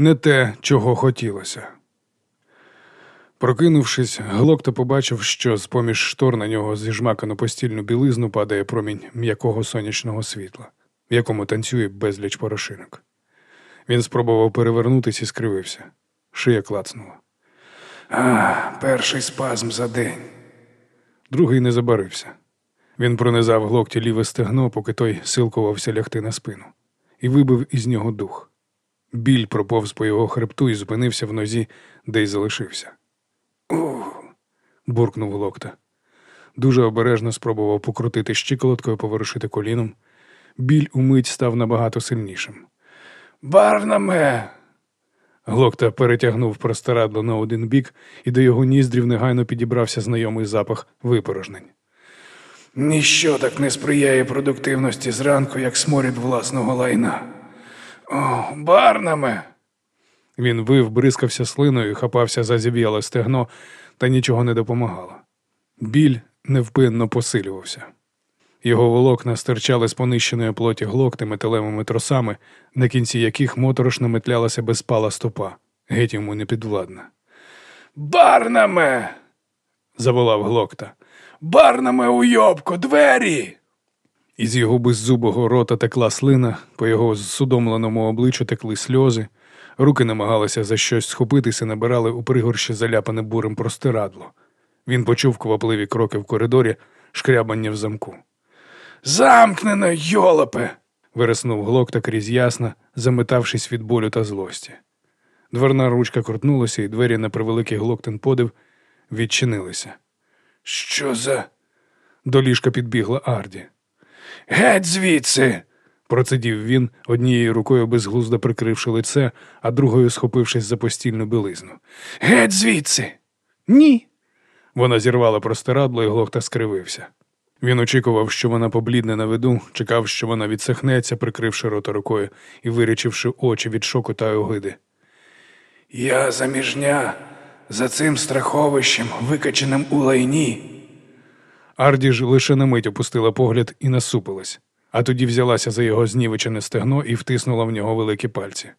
не те, чого хотілося. Прокинувшись, Глокта побачив, що з поміж штор на нього зіжмакану постільну білизну падає промінь м'якого сонячного світла, в якому танцює безліч порошинок. Він спробував перевернутися і скривився. Шия клацнула. А, перший спазм за день. Другий не забарився. Він пронизав глокті ліве стегно, поки той силкувався лягти на спину, і вибив із нього дух. Біль проповз по його хребту і зупинився в нозі, де й залишився. Ух. буркнув глокта. Дуже обережно спробував покрутити щиколоткою, поворушити коліном. Біль умить став набагато сильнішим. Барнаме. Глокта перетягнув простирадло на один бік, і до його ніздрів негайно підібрався знайомий запах випорожнень. Ніщо так не сприяє продуктивності зранку, як сморід власного лайна. О, барнаме. Він вив, бризкався слиною, хапався за зів'яле стегно, та нічого не допомагало. Біль невпинно посилювався. Його волокна стирчали з понищеної плоті глокти металевими тросами, на кінці яких моторошно метлялася безпала стопа, геть йому непідвладна. Барнаме. заволав глокта. Барнаме уйобко, двері. Із його беззубого рота текла слина, по його судомленому обличчю текли сльози, руки намагалися за щось схопитися, набирали у пригорщі заляпане бурем простирадло. Він почув квапливі кроки в коридорі, шкрябання в замку. Замкнено, йолопе. вириснув глокта крізь ясна, заметавшись від болю та злості. Дверна ручка крутнулася, і двері на превеликий глоктин подив відчинилися. Що за? До ліжка підбігла Арді. Геть звідси. процидів він, однією рукою безглуздо прикривши лице, а другою схопившись за постільну білизну. Геть звідси. Ні. Вона зірвала простирадло і глохта скривився. Він очікував, що вона поблідне на виду, чекав, що вона відсахнеться, прикривши рота рукою і вирічивши очі від шоку та огиди. Я заміжня за цим страховищем, викаченим у лайні. Арді ж лише на мить опустила погляд і насупилась, а тоді взялася за його знівечене стегно і втиснула в нього великі пальці.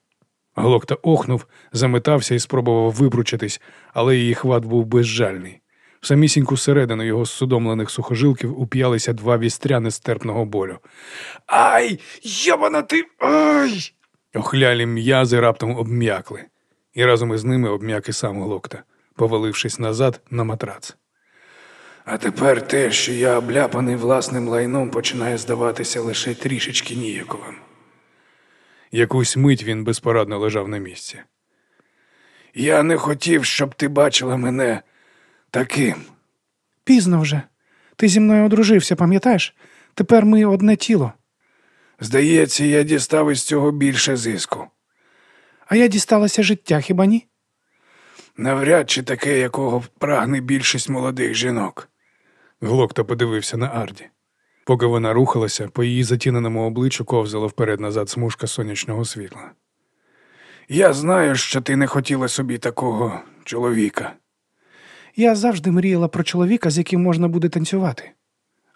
Глокта охнув, заметався і спробував вибручитись, але її хват був безжальний. В самісіньку середину його судомлених сухожилків уп'ялися два вістря нестерпного болю. Ай, ябана ти. Ай! Охлялі м'язи раптом обм'якли, і разом із ними обм'як і сам глокта, повалившись назад на матрац. А тепер те, що я обляпаний власним лайном, починає здаватися лише трішечки ніяковим. Якусь мить він безпорадно лежав на місці. Я не хотів, щоб ти бачила мене таким. Пізно вже. Ти зі мною одружився, пам'ятаєш? Тепер ми одне тіло. Здається, я дістав із цього більше зиску. А я дісталася життя, хіба ні? Навряд чи таке, якого прагне більшість молодих жінок. Глокта подивився на Арді. Поки вона рухалася, по її затіненому обличчю ковзала вперед назад смужка сонячного світла. Я знаю, що ти не хотіла собі такого чоловіка. Я завжди мріяла про чоловіка, з яким можна буде танцювати.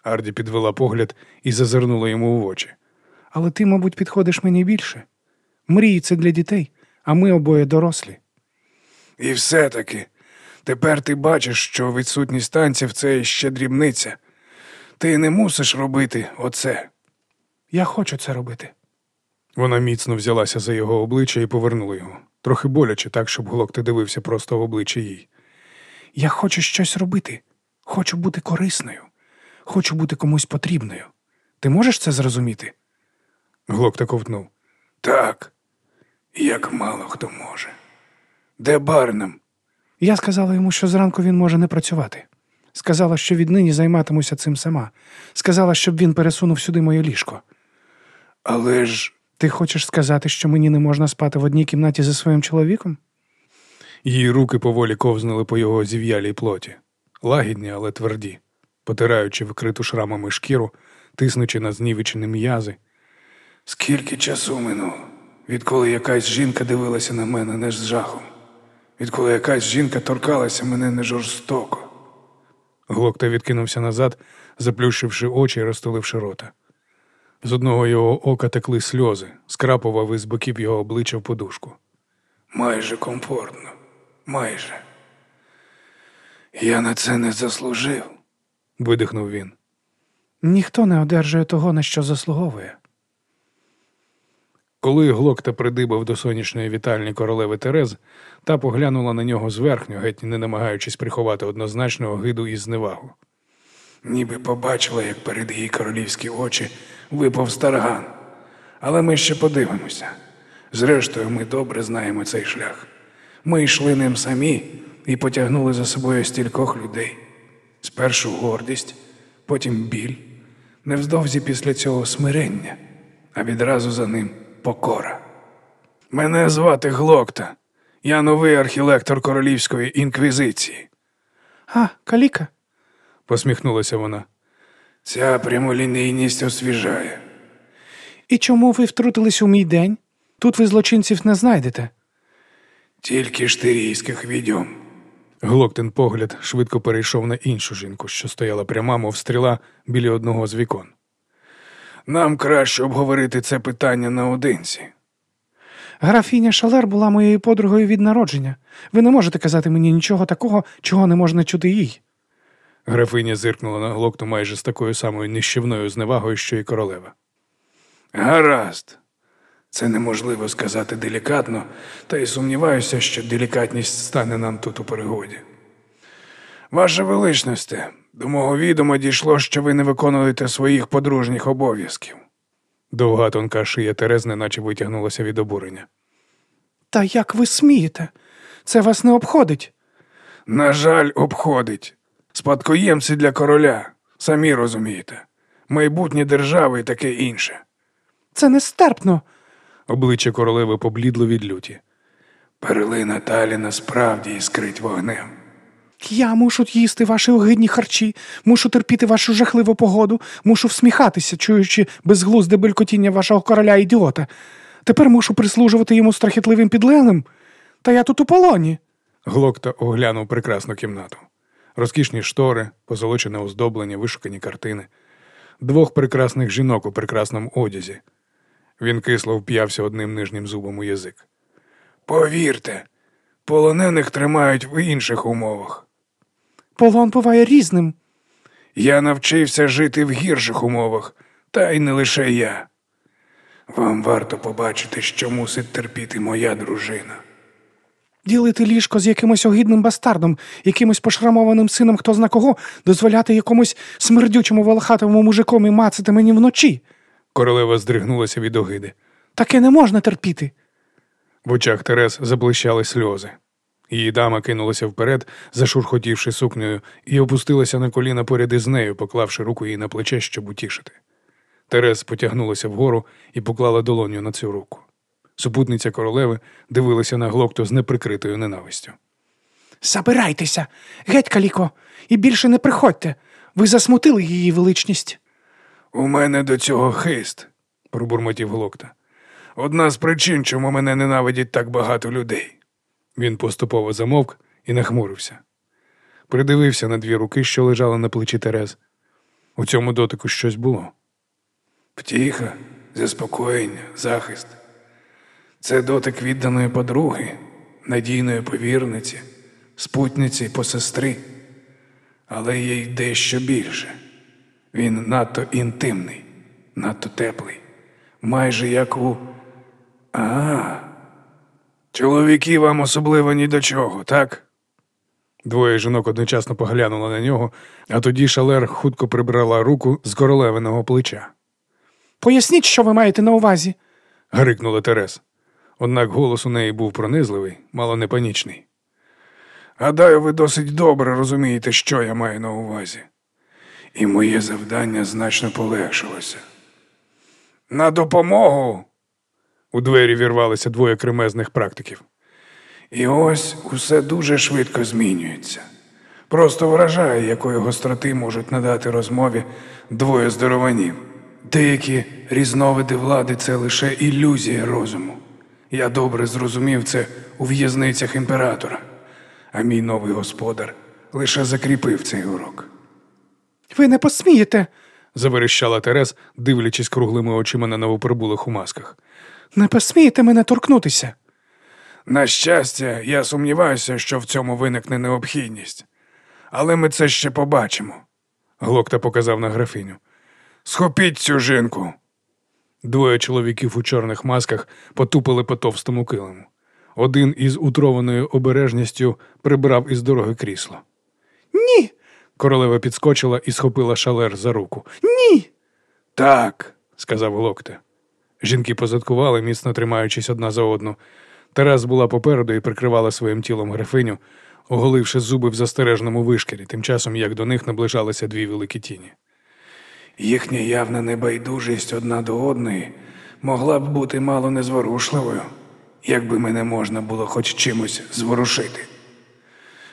Арді підвела погляд і зазирнула йому в очі. Але ти, мабуть, підходиш мені більше. Мрії це для дітей, а ми обоє дорослі. І все-таки тепер ти бачиш, що відсутність танців це ще дрібниця. Ти не мусиш робити оце. Я хочу це робити. Вона міцно взялася за його обличчя і повернула його, трохи боляче, так, щоб глокти дивився просто в обличчя їй. Я хочу щось робити. Хочу бути корисною. Хочу бути комусь потрібною. Ти можеш це зрозуміти? Глокта ковтнув. Так, як мало хто може. Де Барнам? Я сказала йому, що зранку він може не працювати. Сказала, що віднині займатимуся цим сама. Сказала, щоб він пересунув сюди моє ліжко. Але ж Ти хочеш сказати, що мені не можна спати в одній кімнаті зі своїм чоловіком? її руки поволі ковзнули по його зів'ялій плоті, лагідні, але тверді, потираючи вкриту шрамами шкіру, тиснучи на знівечені м'язи. Скільки часу минуло, відколи якась жінка дивилася на мене не з жахом, відколи якась жінка торкалася мене не жорстоко. Глокта відкинувся назад, заплющивши очі і розтуливши рота. З одного його ока текли сльози, скрапував із боків його обличчя в подушку. Майже комфортно. Майже. Я на це не заслужив, видихнув він. Ніхто не одержує того, на що заслуговує. Коли Глокта придибав до сонячної вітальні королеви Терез, та поглянула на нього зверхньо, геть не намагаючись приховати однозначного гиду і зневагу. Ніби побачила, як перед її королівські очі випав старган. Але ми ще подивимося. Зрештою, ми добре знаємо цей шлях. Ми йшли ним самі і потягнули за собою стількох людей. Спершу гордість, потім біль, невздовзі після цього смирення, а відразу за ним покора. Мене звати Глокта. Я новий архілектор королівської інквізиції, А, каліка. посміхнулася вона. Ця прямолінійність освіжає. І чому ви втрутились у мій день? Тут ви злочинців не знайдете. Тільки штирійських відьом. Глоктин погляд швидко перейшов на іншу жінку, що стояла пряма, мов стріла біля одного з вікон. Нам краще обговорити це питання наодинці. Графіня Шалер була моєю подругою від народження. Ви не можете казати мені нічого такого, чого не можна чути їй. Графиня зиркнула на глокту майже з такою самою нищівною зневагою, що й королева. Гаразд. Це неможливо сказати делікатно, та й сумніваюся, що делікатність стане нам тут у перегоді. Ваше величносте, до мого відома дійшло, що ви не виконуєте своїх подружніх обов'язків. Довга тонка шия Терез неначе витягнулася від обурення. Та як ви смієте? Це вас не обходить. На жаль, обходить. Спадкоємці для короля, самі розумієте. Майбутнє держави і таке інше. Це нестерпно. Обличчя королеви поблідло від люті. Перлина Таліна справді іскрить вогнем. Я мушу їсти ваші огидні харчі, мушу терпіти вашу жахливу погоду, мушу всміхатися, чуючи безглузде белькотіння вашого короля ідіота. Тепер мушу прислужувати йому страхітливим підлеглим. Та я тут у полоні. Глокта оглянув прекрасну кімнату. Розкішні штори, позолочене оздоблення, вишукані картини, двох прекрасних жінок у прекрасному одязі. Він кисло вп'явся одним нижнім зубом у язик. Повірте, полонених тримають в інших умовах. Полон буває різним. Я навчився жити в гірших умовах, та й не лише я. Вам варто побачити, що мусить терпіти моя дружина. Ділити ліжко з якимось огидним бастардом, якимось пошрамованим сином хто зна кого, дозволяти якомусь смердючому волохатому мужикові мацати мені вночі. Королева здригнулася від огиди. Таке не можна терпіти. В очах Терес заблищали сльози. Її дама кинулася вперед, зашурхотівши сукнею, і опустилася на коліна поряд із нею, поклавши руку їй на плече, щоб утішити. Терес потягнулася вгору і поклала долоню на цю руку. Супутниця королеви дивилася на глокту з неприкритою ненавистю. Забирайтеся, геть, каліко, і більше не приходьте. Ви засмутили її величність. У мене до цього хист, пробурмотів глокта. Одна з причин, чому мене ненавидять так багато людей. Він поступово замовк і нахмурився. Придивився на дві руки, що лежали на плечі Терез. У цьому дотику щось було. Втіха, заспокоєння, захист. Це дотик відданої подруги, надійної повірниці, спутниці й посестри. Але є й дещо більше. Він надто інтимний, надто теплий, майже як у. А. Чоловіки вам особливо ні до чого, так? Двоє жінок одночасно поглянули на нього, а тоді шалер хутко прибрала руку з королевиного плеча. Поясніть, що ви маєте на увазі. Грикнула Терес. Однак голос у неї був пронизливий, мало не панічний. Гадаю, ви досить добре розумієте, що я маю на увазі. І моє завдання значно полегшилося. На допомогу. У двері вірвалися двоє кремезних практиків. І ось усе дуже швидко змінюється. Просто вражає, якої гостроти можуть надати розмові двоє здорованів. Деякі різновиди влади це лише ілюзія розуму. Я добре зрозумів це у в'язницях імператора, а мій новий господар лише закріпив цей урок. Ви не посмієте. Заверещала Терес, дивлячись круглими очима на новоприбулих у масках. Не посмієте мене торкнутися. На щастя, я сумніваюся, що в цьому виникне необхідність. Але ми це ще побачимо. Глокта показав на графиню. Схопіть цю жінку. Двоє чоловіків у чорних масках потупили по товстому килиму. Один із утрованою обережністю прибрав із дороги крісло. Ні, Королева підскочила і схопила шалер за руку. ні. Так, сказав Глокте. Жінки позадкували, міцно тримаючись одна за одну. Тарас була попереду і прикривала своїм тілом графиню, оголивши зуби в застережному вишкірі, тим часом як до них наближалися дві великі тіні. Їхня явна небайдужість одна до одної могла б бути мало незворушливою, якби мене можна було хоч чимось зворушити.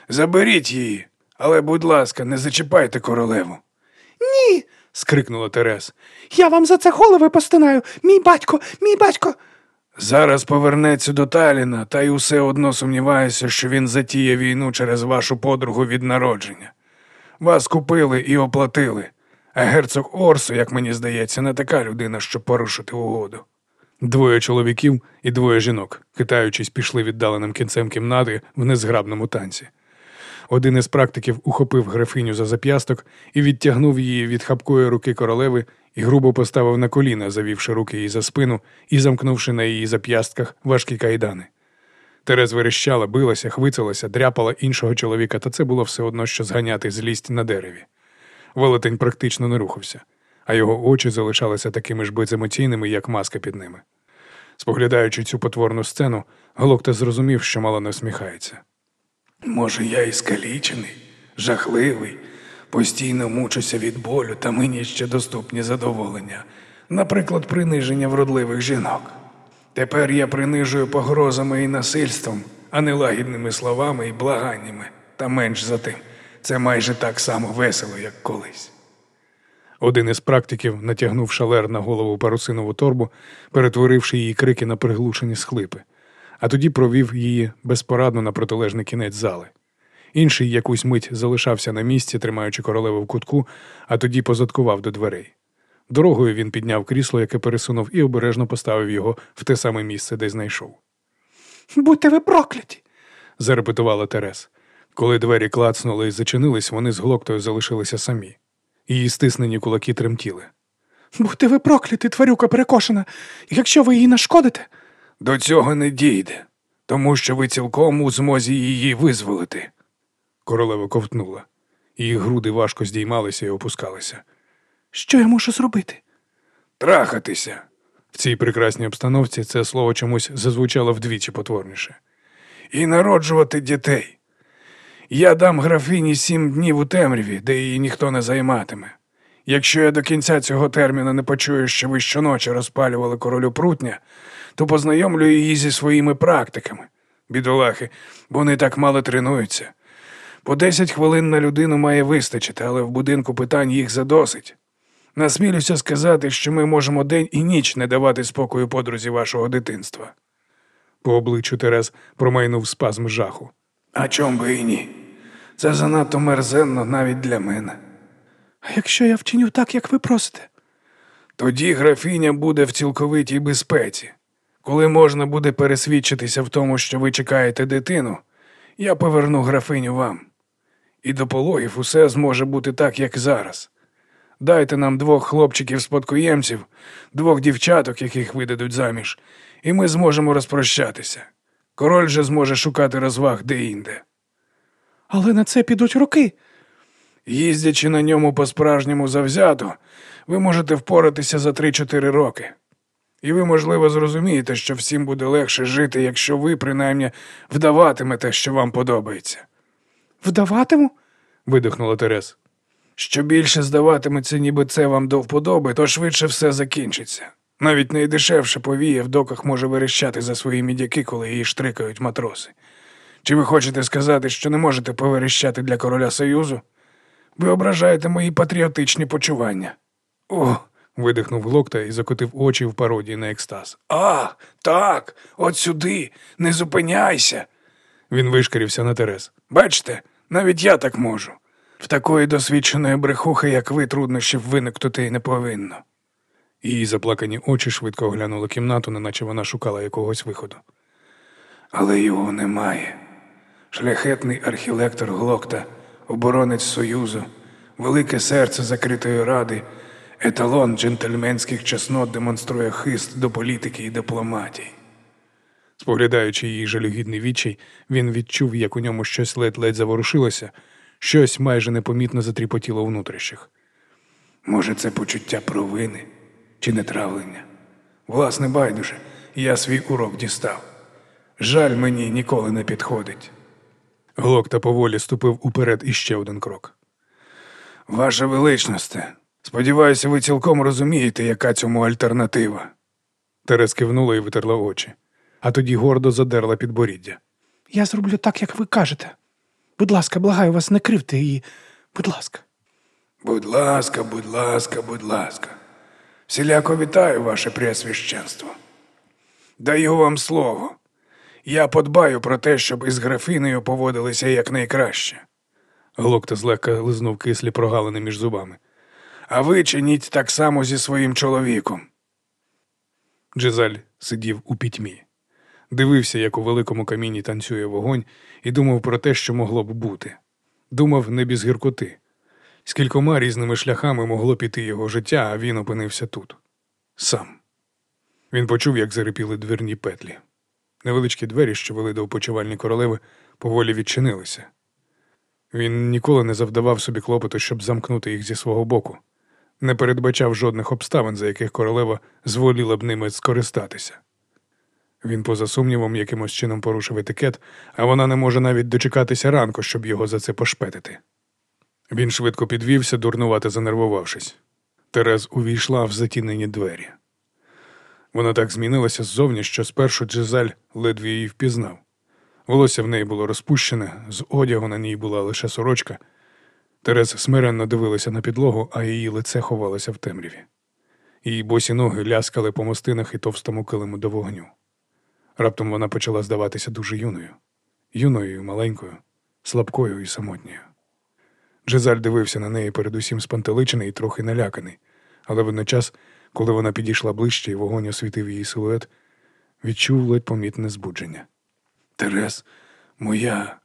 Заберіть її, але, будь ласка, не зачіпайте королеву. Ні. Скрикнула Терес. Я вам за це голови постинаю. Мій батько, мій батько. Зараз повернеться до Таліна, та й усе одно сумніваюся, що він затіє війну через вашу подругу від народження. Вас купили і оплатили, а герцог Орсо, як мені здається, не така людина, щоб порушити угоду. Двоє чоловіків і двоє жінок, хитаючись, пішли віддаленим кінцем кімнати в незграбному танці. Один із практиків ухопив графиню за зап'ясток і відтягнув її від хапкої руки королеви і грубо поставив на коліна, завівши руки їй за спину і замкнувши на її зап'ястках важкі кайдани. Терез верещала, билася, хвицалася, дряпала іншого чоловіка, та це було все одно, що зганяти злість на дереві. Велетень практично не рухався, а його очі залишалися такими ж беземоційними, як маска під ними. Споглядаючи цю потворну сцену, Глокта зрозумів, що мало не всміхається. Може, я і скалічений, жахливий, постійно мучуся від болю, та мені ще доступні задоволення, наприклад, приниження вродливих жінок. Тепер я принижую погрозами і насильством, а не лагідними словами і благаннями, та менш за тим. Це майже так само весело, як колись. Один із практиків натягнув шалер на голову парусинову торбу, перетворивши її крики на приглушені схлипи, а тоді провів її безпорадно на протилежний кінець зали. Інший якусь мить залишався на місці, тримаючи королеву в кутку, а тоді позадкував до дверей. Дорогою він підняв крісло, яке пересунув, і обережно поставив його в те саме місце, де знайшов. Будьте ви прокляті. зарепетувала Терес. Коли двері клацнули і зачинились, вони з глоктою залишилися самі. Її стиснені кулаки тремтіли. Будьте ви прокляті, тварюка перекошена. Якщо ви її нашкодите. До цього не дійде, тому що ви цілком у змозі її визволити. Королева ковтнула. Її груди важко здіймалися і опускалися. Що я мушу зробити? Трахатися. В цій прекрасній обстановці це слово чомусь зазвучало вдвічі потворніше. І народжувати дітей. Я дам графині сім днів у темряві, де її ніхто не займатиме. Якщо я до кінця цього терміну не почую, що ви щоночі розпалювали королю прутня, то познайомлю її зі своїми практиками. Бідолахи, вони так мало тренуються. По 10 хвилин на людину має вистачити, але в будинку питань їх задосить. Насмілюся сказати, що ми можемо день і ніч не давати спокою подрузі вашого дитинства. По обличчю Терез промайнув спазм жаху. А чом би і ні? Це занадто мерзенно навіть для мене. А якщо я вчиню так, як ви просите? Тоді графіня буде в цілковитій безпеці. Коли можна буде пересвідчитися в тому, що ви чекаєте дитину, я поверну графиню вам. І до пологів усе зможе бути так, як зараз. Дайте нам двох хлопчиків-спадкоємців, двох дівчаток, яких видадуть заміж, і ми зможемо розпрощатися. Король же зможе шукати розваг де-інде. Але на це підуть роки. Їздячи на ньому по-справжньому завзято, ви можете впоратися за 3-4 роки. І ви, можливо, зрозумієте, що всім буде легше жити, якщо ви, принаймні, вдаватимете, що вам подобається. Вдаватиму? видихнула Терес. Що більше здаватиметься, ніби це вам до вподоби, то швидше все закінчиться. Навіть найдешевше повія в доках може верещати за свої мідяки, коли її штрикають матроси. Чи ви хочете сказати, що не можете поверещати для короля Союзу? Ви ображаєте мої патріотичні почування. О. видихнув Глокта і закотив очі в пародії на екстаз. А, так, от сюди, не зупиняйся. Він вишкірився на Терез. Бачите, навіть я так можу. В такої досвідченої брехухи, як ви, труднощів виникнути не повинно. Її заплакані очі швидко оглянули кімнату, неначе вона шукала якогось виходу. Але його немає. Шляхетний архілектор Глокта, оборонець Союзу, велике серце закритої ради, еталон джентльменських чеснот демонструє хист до політики і дипломатії. Споглядаючи її жалюгідний відчай, він відчув, як у ньому щось ледь-ледь заворушилося, щось майже непомітно затріпотіло у внутрішніх. Може, це почуття провини чи нетравлення? Власне, байдуже, я свій урок дістав. Жаль мені ніколи не підходить. Глокта поволі ступив уперед іще один крок. Ваша величносте, сподіваюся, ви цілком розумієте, яка цьому альтернатива. Терес кивнула і витерла очі, а тоді гордо задерла підборіддя. Я зроблю так, як ви кажете. Будь ласка, благаю вас, не кривте її. Будь ласка. Будь ласка, будь ласка, будь ласка. Всіляко вітаю, ваше преосвященство. Даю вам слово. Я подбаю про те, щоб із графинею поводилися якнайкраще. Глокта злегка лизнув кислі прогалини між зубами. А ви чиніть так само зі своїм чоловіком. Джезаль сидів у пітьмі, дивився, як у великому каміні танцює вогонь, і думав про те, що могло б бути. Думав не без гіркоти. Скількома різними шляхами могло піти його життя, а він опинився тут. Сам. Він почув, як зарипіли двірні петлі. Невеличкі двері, що вели до опочивальні королеви, поволі відчинилися. Він ніколи не завдавав собі клопоту, щоб замкнути їх зі свого боку, не передбачав жодних обставин, за яких королева зволіла б ними скористатися. Він, поза сумнівом, якимось чином порушив етикет, а вона не може навіть дочекатися ранку, щоб його за це пошпетити. Він швидко підвівся, дурнувати занервувавшись. Терез увійшла в затінені двері. Вона так змінилася ззовні, що спершу Джезаль ледве її впізнав. Волосся в неї було розпущене, з одягу на ній була лише сорочка. Терез смиренно дивилася на підлогу, а її лице ховалося в темряві. Її босі ноги ляскали по мостинах і товстому килиму до вогню. Раптом вона почала здаватися дуже юною, юною і маленькою, слабкою і самотньою. Джезаль дивився на неї передусім спантеличений і трохи наляканий, але водночас, коли вона підійшла ближче і вогонь освітив її силует, відчув ледь помітне збудження. Терес, моя.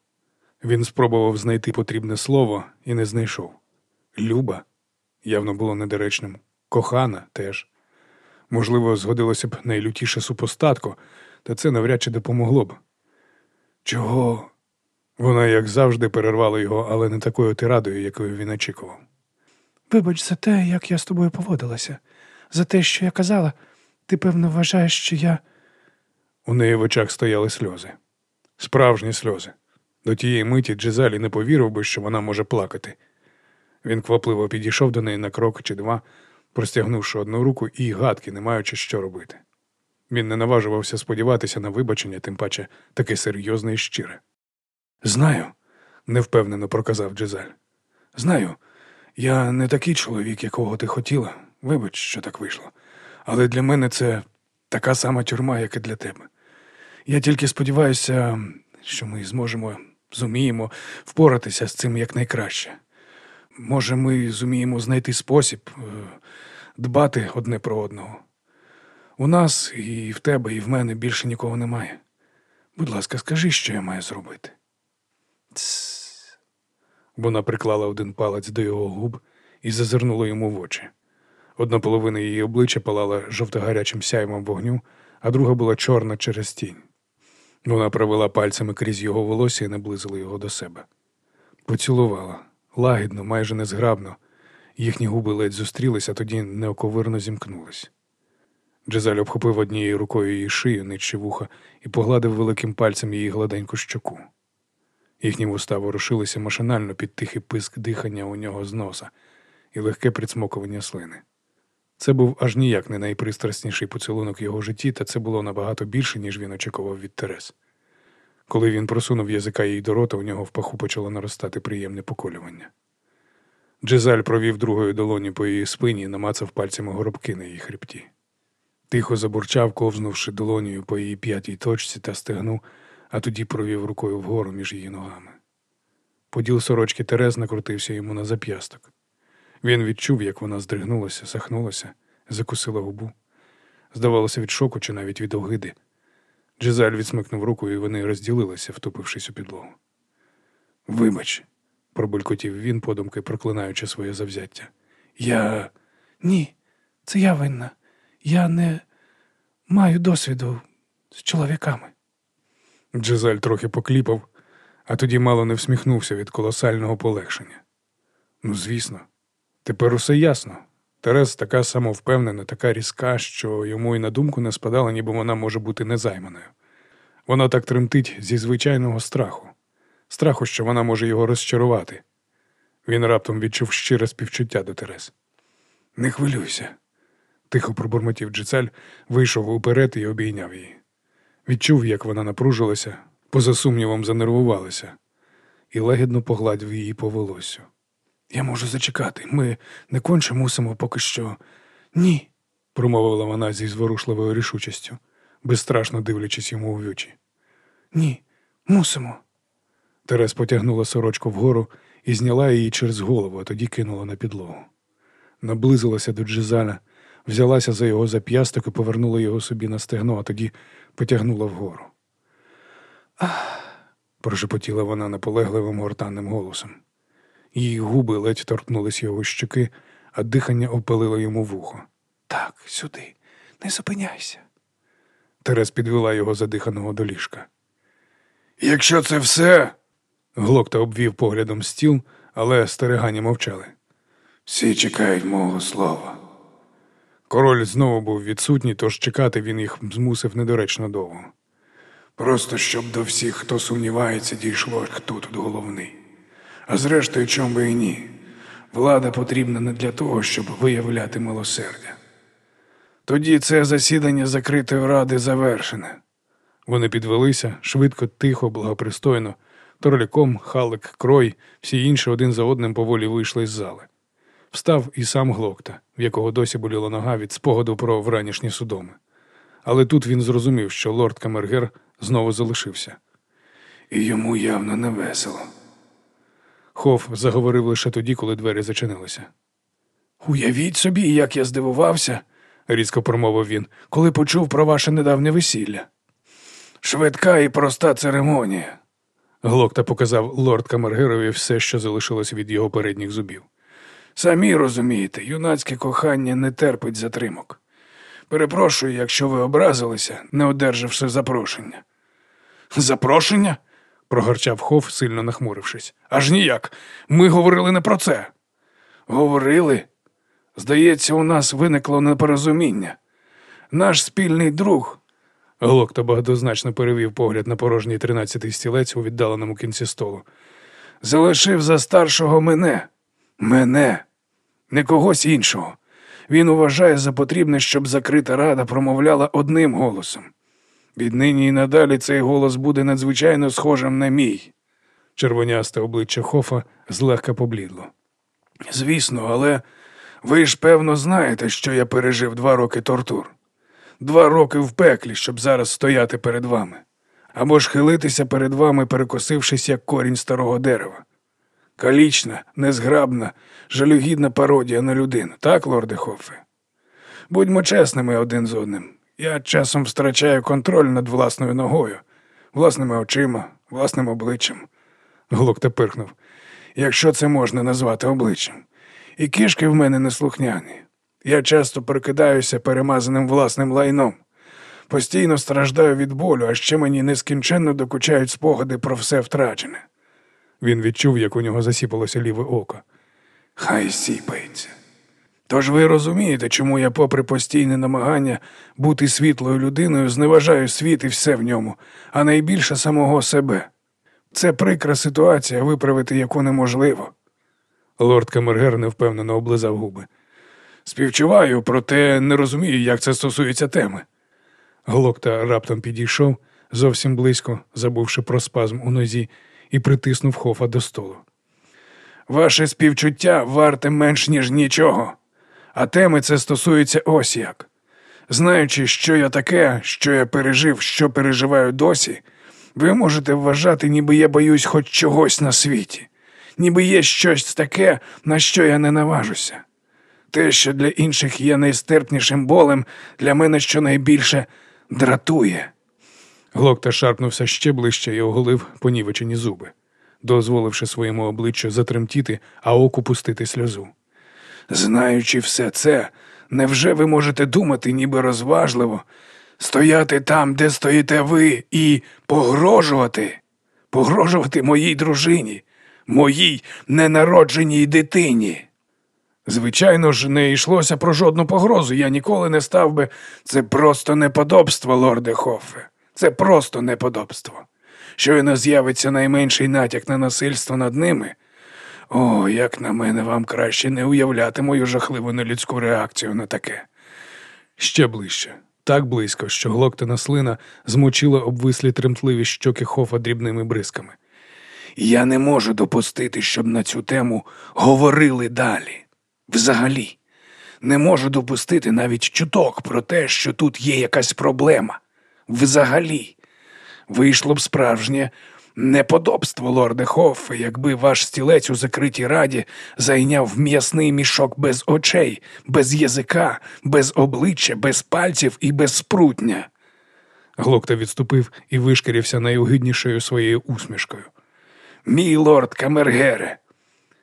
Він спробував знайти потрібне слово і не знайшов. Люба явно було недоречним. Кохана теж. Можливо, згодилося б найлютіше супостатко, та це навряд чи допомогло б. Чого? Вона, як завжди, перервала його, але не такою тирадою, якою він очікував. Вибач за те, як я з тобою поводилася, за те, що я казала. Ти, певно, вважаєш, що я. У неї в очах стояли сльози. Справжні сльози. До тієї миті Джезалі не повірив би, що вона може плакати. Він квапливо підійшов до неї на крок чи два, простягнувши одну руку і гадки, не маючи що робити. Він не наважувався сподіватися на вибачення, тим паче таке серйозне і щире. Знаю, невпевнено проказав Джезаль. Знаю, я не такий чоловік, якого ти хотіла. Вибач, що так вийшло. Але для мене це така сама тюрма, як і для тебе. Я тільки сподіваюся, що ми зможемо, зуміємо впоратися з цим якнайкраще. Може, ми зуміємо знайти спосіб е, дбати одне про одного. У нас і в тебе, і в мене більше нікого немає. Будь ласка, скажи, що я маю зробити. Тсс. Вона приклала один палець до його губ і зазирнула йому в очі. Одна половина її обличчя палала жовто-гарячим сяйвом вогню, а друга була чорна через тінь. Вона провела пальцями крізь його волосся і наблизила його до себе. Поцілувала лагідно, майже незграбно. Їхні губи ледь зустрілися, тоді неоковирно зімкнулись. Джезаль обхопив однією рукою її шию, нижче вуха, і погладив великим пальцем її гладеньку щоку. Їхні вуста ворушилися машинально під тихий писк дихання у нього з носа і легке присмокування слини. Це був аж ніяк не найпристрасніший поцілунок його житті, та це було набагато більше, ніж він очікував від Терес. Коли він просунув язика їй до рота, у нього в паху почало наростати приємне поколювання. Джезаль провів другою долоні по її спині і намацав пальцями горобки на її хребті. Тихо забурчав, ковзнувши долонію по її п'ятій точці та стегну, а тоді провів рукою вгору між її ногами. Поділ сорочки Терез накрутився йому на зап'ясток. Він відчув, як вона здригнулася, сахнулася, закусила губу. Здавалося, від шоку чи навіть від огиди. Джезаль відсмикнув руку, і вони розділилися, втупившись у підлогу. Вибач, пробулькотів він, подумки проклинаючи своє завзяття. Я. Ні, це я винна. Я не маю досвіду з чоловіками. Джезаль трохи покліпав, а тоді мало не всміхнувся від колосального полегшення. Ну, звісно, тепер усе ясно. Терес така самовпевнена, така різка, що йому й на думку не спадало, ніби вона може бути незайманою. Вона так тремтить зі звичайного страху, страху, що вона може його розчарувати. Він раптом відчув щире співчуття до Терес. Не хвилюйся, тихо пробурмотів Джицаль, вийшов уперед і обійняв її. Відчув, як вона напружилася, поза сумнівом занервувалася, і лагідно погладив її по волосю. Я можу зачекати. Ми не конче мусимо поки що. Ні, промовила вона зі зворушливою рішучістю, безстрашно дивлячись йому у вічі. ні, мусимо. Терес потягнула сорочку вгору і зняла її через голову, а тоді кинула на підлогу. Наблизилася до Джизаля, взялася за його зап'ясток і повернула його собі на стегно, а тоді потягнула вгору. Ах. прошепотіла вона наполегливим гортанним голосом. Її губи ледь торкнулись його щоки, а дихання опалило йому вухо. Так, сюди, не зупиняйся. Терес підвела його задиханого до ліжка. Якщо це все. Глокта обвів поглядом стіл, але стерегані мовчали. Всі чекають мого слова. Король знову був відсутній, тож чекати він їх змусив недоречно довго. Просто щоб до всіх, хто сумнівається, дійшло, хто тут головний. А зрештою, чом би і ні. Влада потрібна не для того, щоб виявляти милосердя. Тоді це засідання закритої ради завершене. Вони підвелися швидко, тихо, благопристойно. Торляком, Халик, Крой, всі інші один за одним поволі вийшли з зали. Встав і сам Глокта, в якого досі боліла нога від спогаду про вранішні судоми. Але тут він зрозумів, що лорд Камергер знову залишився. І йому явно не весело. Хоф заговорив лише тоді, коли двері зачинилися. Уявіть собі, як я здивувався, різко промовив він, коли почув про ваше недавнє весілля. Швидка і проста церемонія. Глокта показав лорд Камергерові все, що залишилось від його передніх зубів. Самі розумієте, юнацьке кохання не терпить затримок. Перепрошую, якщо ви образилися, не одержавши запрошення. Запрошення? Прогорчав Хоф, сильно нахмурившись. Аж ніяк. Ми говорили не про це. Говорили? Здається, у нас виникло непорозуміння. Наш спільний друг. Глокта багатозначно перевів погляд на порожній тринадцятий стілець у віддаленому кінці столу. Залишив за старшого мене. Мене, не когось іншого. Він вважає за потрібне, щоб закрита рада промовляла одним голосом. Віднині і надалі цей голос буде надзвичайно схожим на мій. Червонясте обличчя Хофа злегка поблідло. Звісно, але ви ж певно знаєте, що я пережив два роки тортур. Два роки в пеклі, щоб зараз стояти перед вами, або ж хилитися перед вами, перекосившись як корінь старого дерева. Калічна, незграбна, жалюгідна пародія на людину, так, лорде Хофе? Будьмо чесними один з одним. Я часом втрачаю контроль над власною ногою, власними очима, власним обличчям. Глокта пирхнув. Якщо це можна назвати обличчям. І кішки в мене неслухняні. Я часто прикидаюся перемазаним власним лайном. Постійно страждаю від болю, а ще мені нескінченно докучають спогади про все втрачене. Він відчув, як у нього засіпалося ліве око. Хай сіпається. Тож ви розумієте, чому я, попри постійне намагання бути світлою людиною, зневажаю світ і все в ньому, а найбільше самого себе. Це прикра ситуація, виправити яку неможливо. Лорд Камергер невпевнено облизав губи. Співчуваю, проте не розумію, як це стосується теми. Глокта раптом підійшов зовсім близько, забувши про спазм у нозі, і притиснув хофа до столу. Ваше співчуття варте менш, ніж нічого, а теми це стосується ось як. Знаючи, що я таке, що я пережив, що переживаю досі, ви можете вважати, ніби я боюсь хоч чогось на світі, ніби є щось таке, на що я не наважуся. Те, що для інших є найстерпнішим болем, для мене щонайбільше дратує. Глокта шарпнувся ще ближче і оголив понівечені зуби, дозволивши своєму обличчю затремтіти, а оку пустити сльозу. Знаючи все це, невже ви можете думати, ніби розважливо, стояти там, де стоїте ви, і погрожувати, погрожувати моїй дружині, моїй ненародженій дитині? Звичайно ж, не йшлося про жодну погрозу. Я ніколи не став би. Це просто неподобство, лорде Хоффе. Це просто неподобство. Щойно з'явиться найменший натяк на насильство над ними. О, як на мене, вам краще не уявляти мою жахливу нелюдську реакцію на таке. Ще ближче, так близько, що глоктана слина змочила обвислі тремтливі щоки хофа дрібними бризками. Я не можу допустити, щоб на цю тему говорили далі. Взагалі, не можу допустити навіть чуток про те, що тут є якась проблема. Взагалі, вийшло б справжнє неподобство, лорде Хоффе, якби ваш стілець у закритій раді зайняв м'ясний мішок без очей, без язика, без обличчя, без пальців і без спрутня. Глокта відступив і вишкірився найогиднішою своєю усмішкою. Мій лорд Камергере,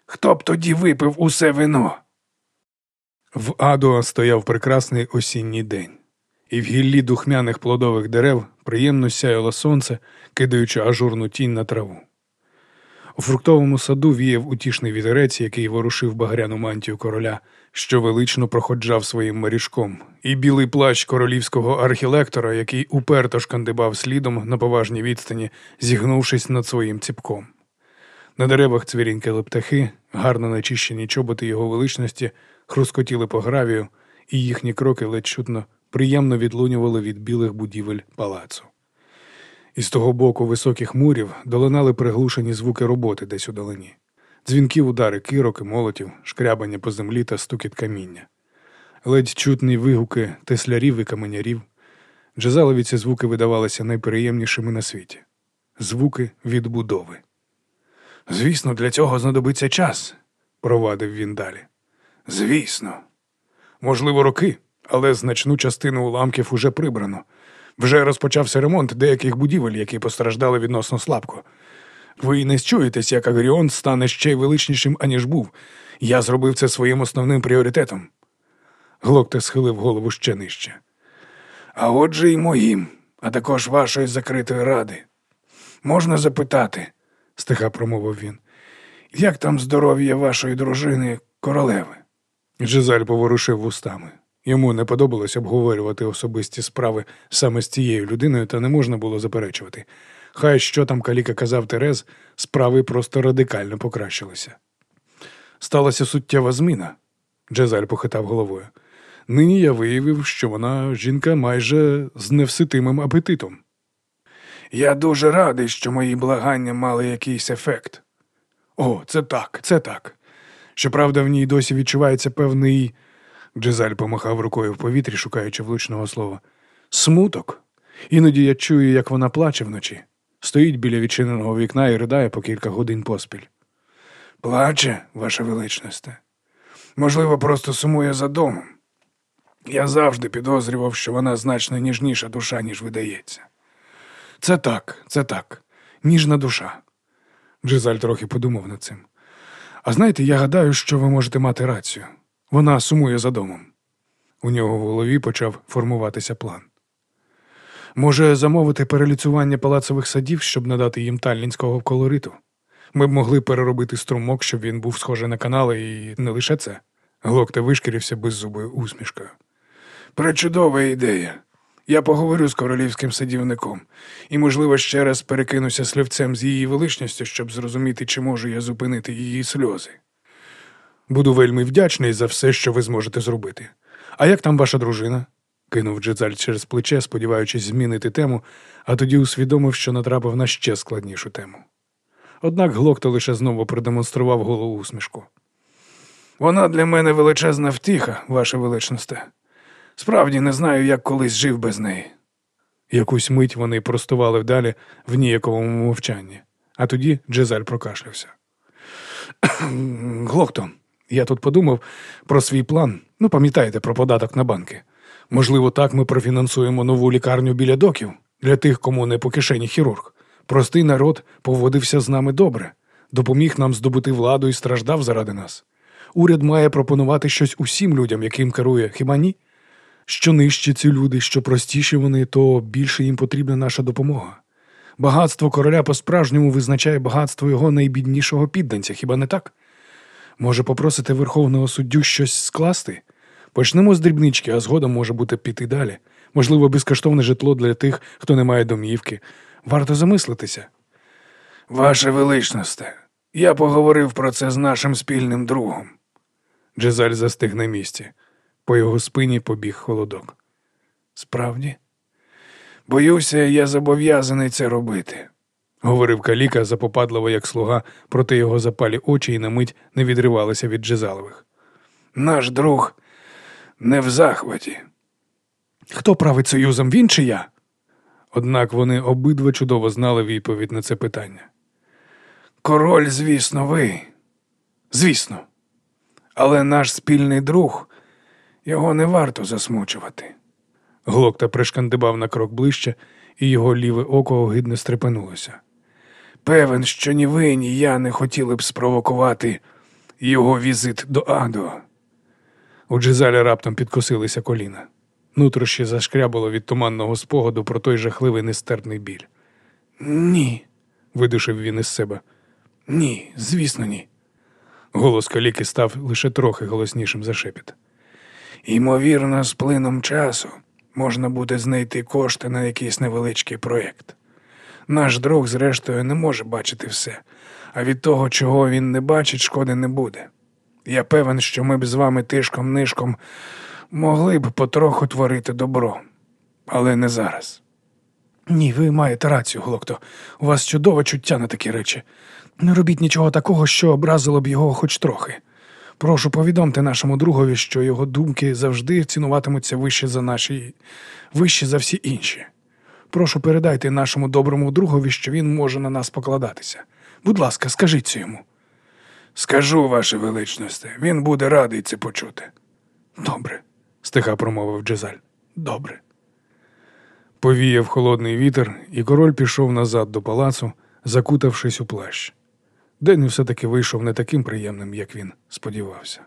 хто б тоді випив усе вино? В Адуа стояв прекрасний осінній день, і в гіллі духмяних плодових дерев приємно сяяло сонце, кидаючи ажурну тінь на траву. У фруктовому саду віяв утішний вітерець, який ворушив багряну мантію короля, що велично проходжав своїм марішком, і білий плащ королівського архілектора, який уперто шкандибав слідом на поважній відстані, зігнувшись над своїм ціпком. На деревах цвірінькали птахи, гарно начищені чоботи його величності, хрускотіли по гравію, і їхні кроки ледь чутно приємно відлунювали від білих будівель палацу. Із того боку високих мурів долинали приглушені звуки роботи десь у долині. Дзвінки удари кирок і молотів, шкрябання по землі та стукіт каміння. Ледь чутні вигуки теслярів і каменярів. Джазалові ці звуки видавалися найприємнішими на світі. Звуки відбудови. Звісно, для цього знадобиться час, провадив він далі. Звісно. Можливо, роки, але значну частину уламків уже прибрано. Вже розпочався ремонт деяких будівель, які постраждали відносно слабко. Ви не счуєтесь, як Агріон стане ще й величнішим, аніж був. Я зробив це своїм основним пріоритетом. Глокте схилив голову ще нижче. А отже й моїм, а також вашої закритої ради. Можна запитати, стиха промовив він, як там здоров'я вашої дружини королеви? Джезаль поворушив вустами. Йому не подобалось обговорювати особисті справи саме з цією людиною, та не можна було заперечувати. Хай що там Каліка казав Терез, справи просто радикально покращилися. Сталася суттєва зміна. Джезаль похитав головою. Нині я виявив, що вона жінка майже з невситимим апетитом. Я дуже радий, що мої благання мали якийсь ефект. О, це так, це так. Щоправда, в ній досі відчувається певний. Джезаль помахав рукою в повітрі, шукаючи влучного слова. Смуток. Іноді я чую, як вона плаче вночі. Стоїть біля відчиненого вікна і ридає по кілька годин поспіль. Плаче, ваша величність. Можливо, просто сумує за домом. Я завжди підозрював, що вона значно ніжніша душа, ніж видається. Це так, це так, ніжна душа. Джизаль трохи подумав над цим. А знаєте, я гадаю, що ви можете мати рацію. Вона сумує за домом. У нього в голові почав формуватися план. Може, замовити переліцювання палацових садів, щоб надати їм таллінського колориту. Ми б могли переробити струмок, щоб він був схожий на канали, і не лише це. Глокте вишкірився беззубою усмішкою. Пречудова ідея. Я поговорю з королівським садівником і, можливо, ще раз перекинуся слівцем з її величністю, щоб зрозуміти, чи можу я зупинити її сльози. Буду вельми вдячний за все, що ви зможете зробити. А як там ваша дружина? кинув Джезаль через плече, сподіваючись змінити тему, а тоді усвідомив, що натрапив на ще складнішу тему. Однак Глокто лише знову продемонстрував голу усмішку. Вона для мене величезна втіха, ваше величносте. Справді не знаю, як колись жив без неї. Якусь мить вони простували вдалі в ніяковому мовчанні, а тоді Джезаль прокашлявся. Глокто, я тут подумав про свій план. Ну, пам'ятаєте про податок на банки. Можливо, так ми профінансуємо нову лікарню біля доків. Для тих, кому не по кишені хірург. Простий народ поводився з нами добре, допоміг нам здобути владу і страждав заради нас. Уряд має пропонувати щось усім людям, яким керує, хіба ні? Що нижче ці люди, що простіші вони, то більше їм потрібна наша допомога. Багатство короля по-справжньому визначає багатство його найбіднішого підданця, хіба не так? Може, попросити верховного суддю щось скласти? Почнемо з дрібнички, а згодом може бути піти далі. Можливо, безкоштовне житло для тих, хто не має домівки. Варто замислитися. Ваше величносте, я поговорив про це з нашим спільним другом. Джезаль застиг на місці. По його спині побіг холодок. Справді? Боюся, я зобов'язаний це робити, говорив каліка запопадливо, як слуга, проте його запалі очі і на мить не відривалися від Джезалових. Наш друг не в захваті. Хто править союзом, він чи я? Однак вони обидва чудово знали відповідь на це питання. Король, звісно, ви. Звісно. Але наш спільний друг його не варто засмучувати. Глокта пришкандибав на крок ближче, і його ліве око огидно стрепенулося. Певен, що ні ви, ні я не хотіли б спровокувати його візит до Адо. У Джизаля раптом підкосилися коліна. Нутрощі зашкрябало від туманного спогаду про той жахливий нестерпний біль. Ні, видушив він із себе. Ні, звісно, ні. Голос каліки став лише трохи голоснішим за шепіт. Ймовірно, з плином часу можна буде знайти кошти на якийсь невеличкий проєкт. Наш друг, зрештою, не може бачити все, а від того, чого він не бачить, шкоди не буде. Я певен, що ми б з вами тишком-нишком могли б потроху творити добро, але не зараз. Ні, ви маєте рацію, Глокто. У вас чудове чуття на такі речі. Не робіть нічого такого, що образило б його хоч трохи. Прошу повідомте нашому другові, що його думки завжди цінуватимуться вище за наші, вище за всі інші. Прошу передайте нашому доброму другові, що він може на нас покладатися. Будь ласка, скажіть це йому. Скажу, ваше величносте, він буде радий це почути. Добре, стиха промовив Джезаль. Добре. Повіяв холодний вітер, і король пішов назад до палацу, закутавшись у плащ. День все таки вийшов не таким приємним, як він сподівався.